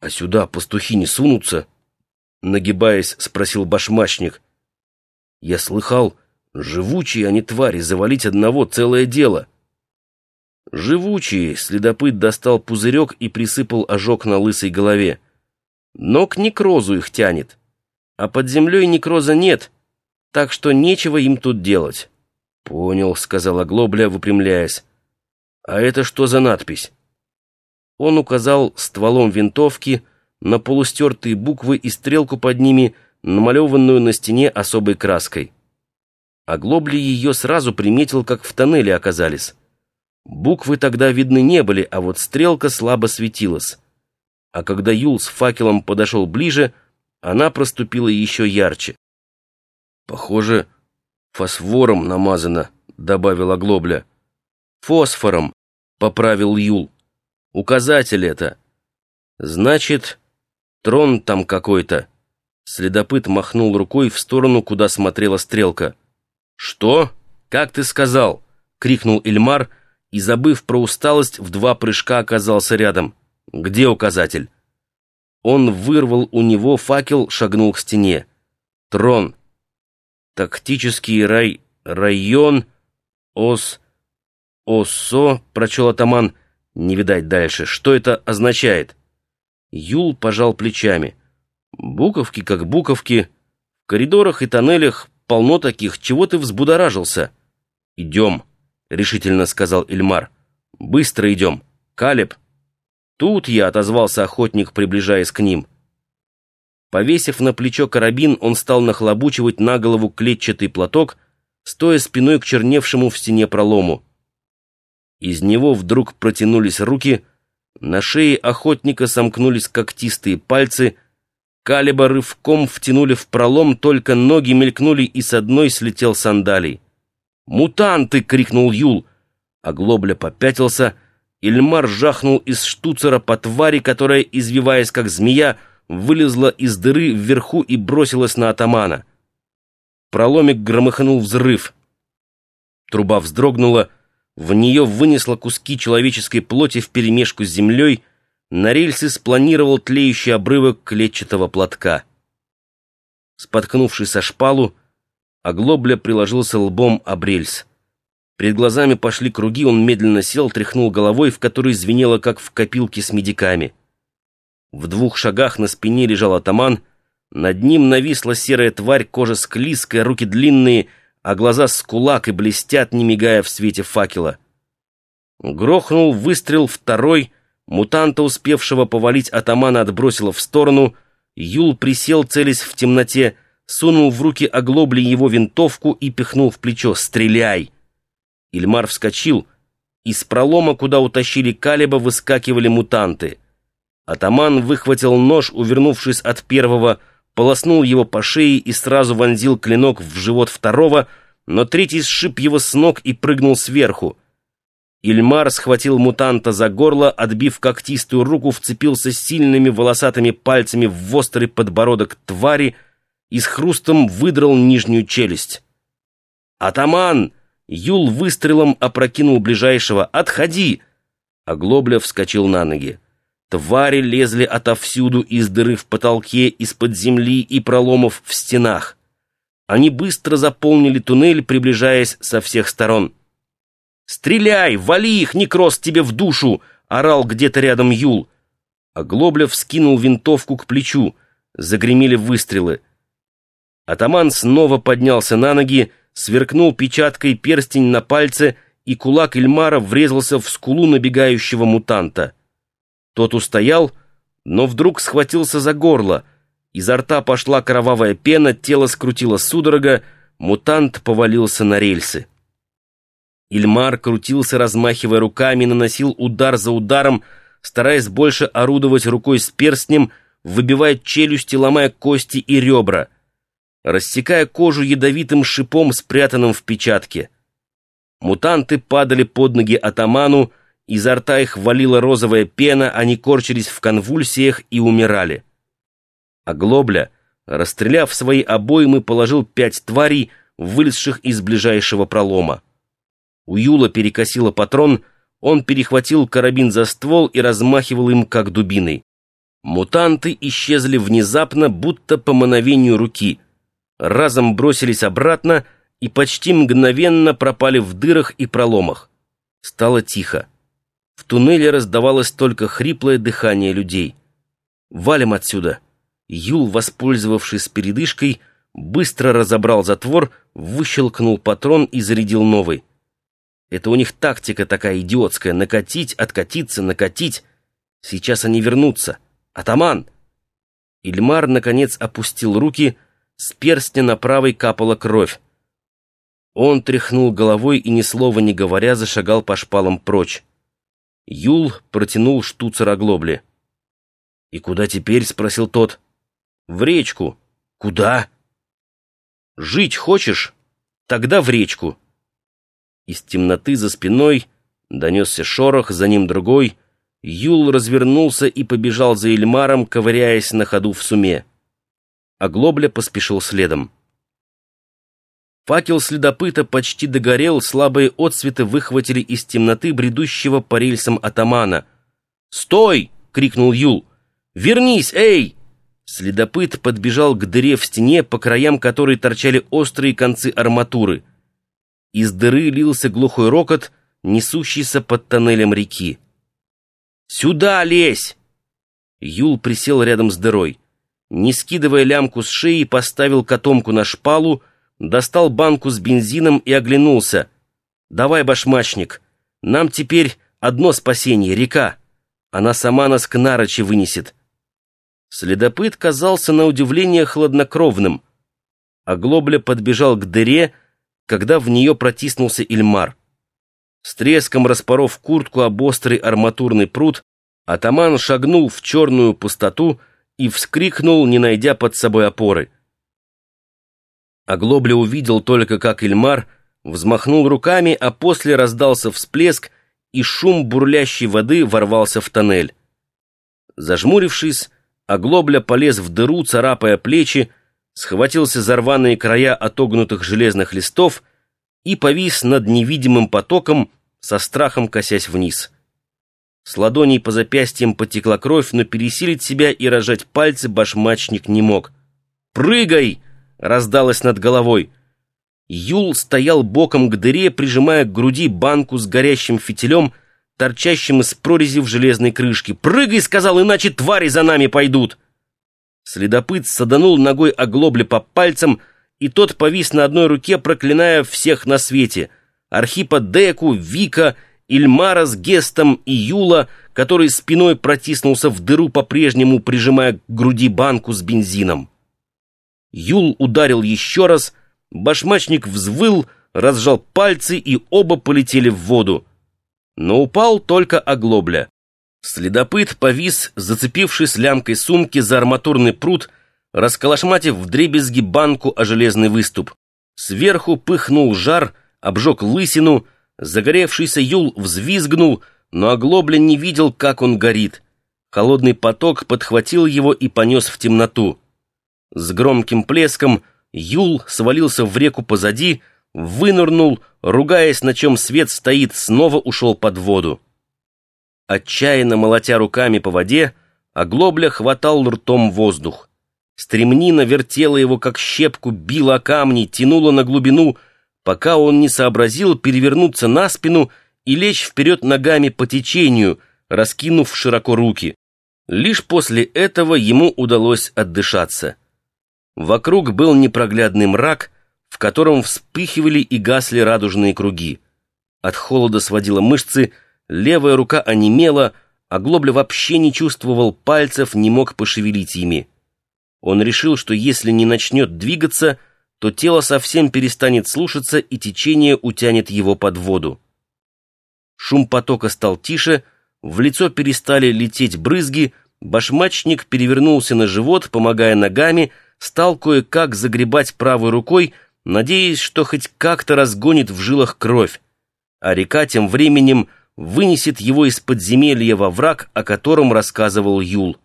«А сюда пастухи не сунутся?» Нагибаясь, спросил башмачник. «Я слыхал, живучие они твари, завалить одного целое дело». «Живучие!» — следопыт достал пузырек и присыпал ожог на лысой голове. «Но к некрозу их тянет. А под землей некроза нет, так что нечего им тут делать». «Понял», — сказала Глобля, выпрямляясь. «А это что за надпись?» Он указал стволом винтовки на полустертые буквы и стрелку под ними, намалеванную на стене особой краской. А Глобли ее сразу приметил, как в тоннеле оказались. Буквы тогда видны не были, а вот стрелка слабо светилась. А когда Юл с факелом подошел ближе, она проступила еще ярче. «Похоже, фосфором намазано», — добавила Глобля. «Фосфором», — поправил Юл. Указатель это. Значит, трон там какой-то. Следопыт махнул рукой в сторону, куда смотрела стрелка. «Что? Как ты сказал?» — крикнул Эльмар и, забыв про усталость, в два прыжка оказался рядом. «Где указатель?» Он вырвал у него факел, шагнул к стене. «Трон. Тактический рай... район... ос... осо...» — прочел атаман — не видать дальше. Что это означает? Юл пожал плечами. Буковки как буковки. В коридорах и тоннелях полно таких. Чего ты взбудоражился? Идем, решительно сказал Эльмар. Быстро идем. Калеб. Тут я, отозвался охотник, приближаясь к ним. Повесив на плечо карабин, он стал нахлобучивать на голову клетчатый платок, стоя спиной к черневшему в стене пролому. Из него вдруг протянулись руки, на шее охотника сомкнулись когтистые пальцы, Калиба рывком втянули в пролом, только ноги мелькнули, и с одной слетел сандалий. «Мутанты!» — крикнул Юл. Оглобля попятился, Ильмар жахнул из штуцера по твари, которая, извиваясь как змея, вылезла из дыры вверху и бросилась на атамана. В проломе громыхнул взрыв. Труба вздрогнула, в нее вынесло куски человеческой плоти вперемешку с землей, на рельсы спланировал тлеющий обрывок клетчатого платка. Споткнувшись о шпалу, оглобля приложился лбом об рельс. Перед глазами пошли круги, он медленно сел, тряхнул головой, в которой звенело, как в копилке с медиками. В двух шагах на спине лежал атаман, над ним нависла серая тварь, кожа склизкая, руки длинные — а глаза с кулак и блестят, не мигая в свете факела. Грохнул выстрел второй, мутанта, успевшего повалить атамана, отбросило в сторону, Юл присел, целясь в темноте, сунул в руки оглобли его винтовку и пихнул в плечо «Стреляй!». Ильмар вскочил. Из пролома, куда утащили Калиба, выскакивали мутанты. Атаман выхватил нож, увернувшись от первого, полоснул его по шее и сразу вонзил клинок в живот второго, но третий сшиб его с ног и прыгнул сверху. Ильмар схватил мутанта за горло, отбив когтистую руку, вцепился сильными волосатыми пальцами в острый подбородок твари и с хрустом выдрал нижнюю челюсть. «Атаман!» Юл выстрелом опрокинул ближайшего. «Отходи!» Оглобля вскочил на ноги. Твари лезли отовсюду из дыры в потолке, из-под земли и проломов в стенах. Они быстро заполнили туннель, приближаясь со всех сторон. «Стреляй! Вали их, некроз тебе в душу!» — орал где-то рядом Юл. А Глоблев скинул винтовку к плечу. Загремели выстрелы. Атаман снова поднялся на ноги, сверкнул печаткой перстень на пальце, и кулак Эльмара врезался в скулу набегающего мутанта. Тот устоял, но вдруг схватился за горло. Изо рта пошла кровавая пена, тело скрутило судорога, мутант повалился на рельсы. Ильмар крутился, размахивая руками, наносил удар за ударом, стараясь больше орудовать рукой с перстнем, выбивая челюсти, ломая кости и ребра, рассекая кожу ядовитым шипом, спрятанным в печатке. Мутанты падали под ноги атаману, Изо рта их валила розовая пена, они корчились в конвульсиях и умирали. А Глобля, расстреляв свои обоймы, положил пять тварей, вылезших из ближайшего пролома. У Юла перекосило патрон, он перехватил карабин за ствол и размахивал им, как дубиной. Мутанты исчезли внезапно, будто по мановению руки. Разом бросились обратно и почти мгновенно пропали в дырах и проломах. Стало тихо. В туннеле раздавалось только хриплое дыхание людей. «Валим отсюда!» Юл, воспользовавшись передышкой, быстро разобрал затвор, выщелкнул патрон и зарядил новый. Это у них тактика такая идиотская — накатить, откатиться, накатить. Сейчас они вернутся. Атаман!» Ильмар, наконец, опустил руки, с перстня на правой капала кровь. Он тряхнул головой и, ни слова не говоря, зашагал по шпалам прочь. Юл протянул штуцер оглобли. «И куда теперь?» — спросил тот. «В речку». «Куда?» «Жить хочешь? Тогда в речку». Из темноты за спиной донесся шорох, за ним другой. Юл развернулся и побежал за Эльмаром, ковыряясь на ходу в суме. Оглобля поспешил следом. Факел следопыта почти догорел, слабые отсветы выхватили из темноты бредущего по рельсам атамана. «Стой!» — крикнул Юл. «Вернись, эй!» Следопыт подбежал к дыре в стене, по краям которой торчали острые концы арматуры. Из дыры лился глухой рокот, несущийся под тоннелем реки. «Сюда лезь!» Юл присел рядом с дырой. Не скидывая лямку с шеи, поставил котомку на шпалу, достал банку с бензином и оглянулся. «Давай, башмачник, нам теперь одно спасение — река. Она сама нас к Нарочи вынесет». Следопыт казался на удивление хладнокровным. Оглобля подбежал к дыре, когда в нее протиснулся Ильмар. С треском распоров куртку об острый арматурный пруд, атаман шагнул в черную пустоту и вскрикнул, не найдя под собой опоры. Оглобля увидел только, как Ильмар взмахнул руками, а после раздался всплеск, и шум бурлящей воды ворвался в тоннель. Зажмурившись, Оглобля полез в дыру, царапая плечи, схватился за рваные края отогнутых железных листов и повис над невидимым потоком, со страхом косясь вниз. С ладоней по запястьям потекла кровь, но пересилить себя и рожать пальцы башмачник не мог. «Прыгай!» — раздалось над головой. Юл стоял боком к дыре, прижимая к груди банку с горящим фитилем, торчащим из прорези в железной крышке. «Прыгай!» — сказал, «иначе твари за нами пойдут!» Следопыт саданул ногой оглобли по пальцам, и тот повис на одной руке, проклиная всех на свете. Архипа Деку, Вика, Ильмара с Гестом и Юла, который спиной протиснулся в дыру, по-прежнему прижимая к груди банку с бензином. Юл ударил еще раз, башмачник взвыл, разжал пальцы, и оба полетели в воду. Но упал только оглобля. Следопыт повис, зацепившись лямкой сумки за арматурный пруд, расколошматив вдребезги банку о железный выступ. Сверху пыхнул жар, обжег лысину, загоревшийся юл взвизгнул, но оглобля не видел, как он горит. Холодный поток подхватил его и понес в темноту. С громким плеском юл свалился в реку позади, вынырнул, ругаясь, на чем свет стоит, снова ушел под воду. Отчаянно молотя руками по воде, оглобля хватал ртом воздух. Стремнина вертела его, как щепку, била камни, тянула на глубину, пока он не сообразил перевернуться на спину и лечь вперед ногами по течению, раскинув широко руки. Лишь после этого ему удалось отдышаться. Вокруг был непроглядный мрак, в котором вспыхивали и гасли радужные круги. От холода сводило мышцы, Левая рука онемела, а Глобля вообще не чувствовал пальцев, не мог пошевелить ими. Он решил, что если не начнет двигаться, то тело совсем перестанет слушаться и течение утянет его под воду. Шум потока стал тише, в лицо перестали лететь брызги, башмачник перевернулся на живот, помогая ногами, стал кое-как загребать правой рукой, надеясь, что хоть как-то разгонит в жилах кровь. А река тем временем вынесет его из подземелья во враг, о котором рассказывал Юл.